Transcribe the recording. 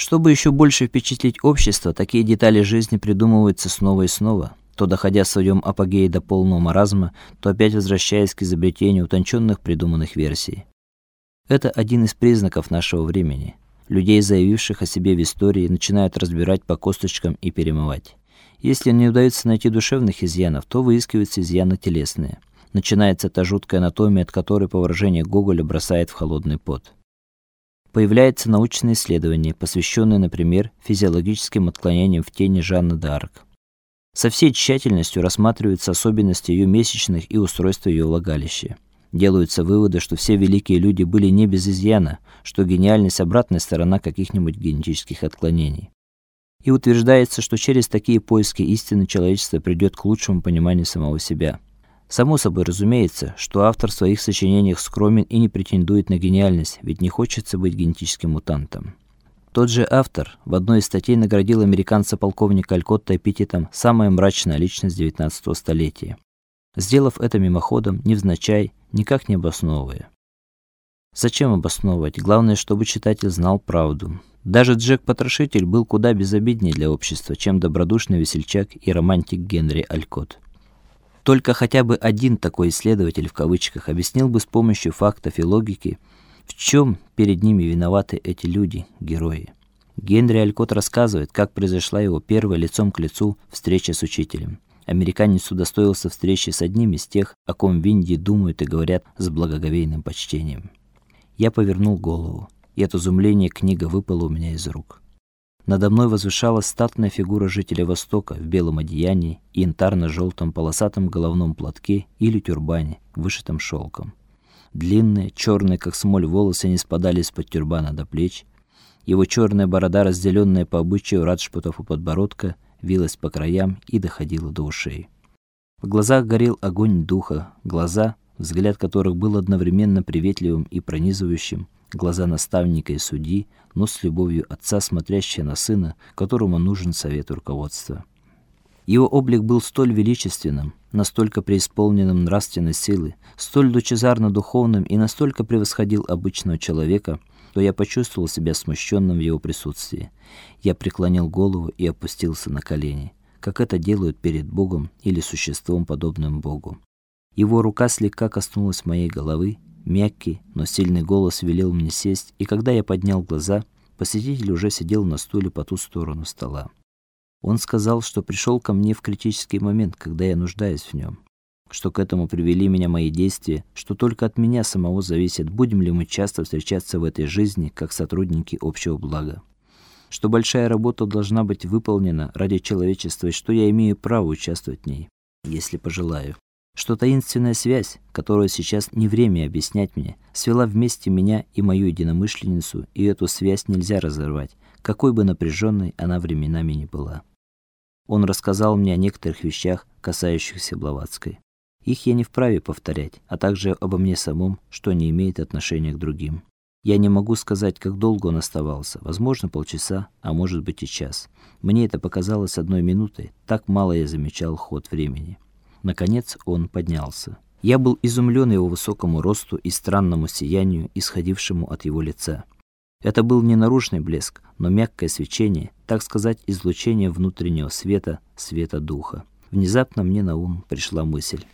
Чтобы еще больше впечатлить общество, такие детали жизни придумываются снова и снова, то доходя в своем апогее до полного маразма, то опять возвращаясь к изобретению утонченных придуманных версий. Это один из признаков нашего времени. Людей, заявивших о себе в истории, начинают разбирать по косточкам и перемывать. Если не удается найти душевных изъянов, то выискиваются изъяны телесные. Начинается та жуткая анатомия, от которой, по выражению Гоголя, бросает в холодный пот. Появляется научное исследование, посвященное, например, физиологическим отклонениям в тени Жанны д'Арк. Со всей тщательностью рассматриваются особенности ее месячных и устройство ее влагалища. Делаются выводы, что все великие люди были не без изъяна, что гениальность обратная сторона каких-нибудь генетических отклонений. И утверждается, что через такие поиски истины человечество придет к лучшему пониманию самого себя. Само собой разумеется, что автор в своих сочинениях скромен и не претендует на гениальность, ведь не хочется быть генетическим мутантом. Тот же автор в одной из статей наградил американца полковника Алькотта эпитетом «самая мрачная личность XIX столетия», сделав это мимоходом, невзначай, никак не обосновывая. Зачем обосновывать? Главное, чтобы читатель знал правду. Даже Джек-потрошитель был куда безобиднее для общества, чем добродушный весельчак и романтик Генри Алькот. Только хотя бы один такой исследователь в кавычках объяснил бы с помощью фактов и логики, в чем перед ними виноваты эти люди, герои. Генри Алькот рассказывает, как произошла его первая лицом к лицу встреча с учителем. Американец удостоился встречи с одним из тех, о ком в Индии думают и говорят с благоговейным почтением. Я повернул голову, и от изумления книга выпала у меня из рук. Надо мной возвышалась статная фигура жителя Востока в белом одеянии и янтарно желтом полосатом головном платке или тюрбане, вышитом шелком. Длинные, черные как смоль волосы не спадали из-под тюрбана до плеч. Его черная борода, разделенная по обычаю раджпутов у подбородка, вилась по краям и доходила до ушей. В глазах горел огонь духа, глаза, взгляд которых был одновременно приветливым и пронизывающим, глаза наставника и судьи, но с любовью отца, смотрящие на сына, которому нужен совет руководства. Его облик был столь величественным, настолько преисполненным нравственной силы, столь лучезарно духовным и настолько превосходил обычного человека, что я почувствовал себя смущенным в его присутствии. Я преклонил голову и опустился на колени, как это делают перед Богом или существом подобным Богу. Его рука слегка коснулась моей головы, Мягкий, но сильный голос велел мне сесть, и когда я поднял глаза, посетитель уже сидел на стуле по ту сторону стола. Он сказал, что пришел ко мне в критический момент, когда я нуждаюсь в нем, что к этому привели меня мои действия, что только от меня самого зависит, будем ли мы часто встречаться в этой жизни как сотрудники общего блага. Что большая работа должна быть выполнена ради человечества и что я имею право участвовать в ней, если пожелаю что таинственная связь, которую сейчас не время объяснять мне, свела вместе меня и мою единомышленницу, и эту связь нельзя разорвать, какой бы напряженной она временами ни была. Он рассказал мне о некоторых вещах, касающихся Блаватской. Их я не вправе повторять, а также обо мне самом, что не имеет отношения к другим. Я не могу сказать, как долго он оставался, возможно, полчаса, а может быть и час. Мне это показалось одной минутой, так мало я замечал ход времени. Наконец он поднялся. Я был изумлен его высокому росту и странному сиянию, исходившему от его лица. Это был не наружный блеск, но мягкое свечение, так сказать, излучение внутреннего света, света духа. Внезапно мне на ум пришла мысль: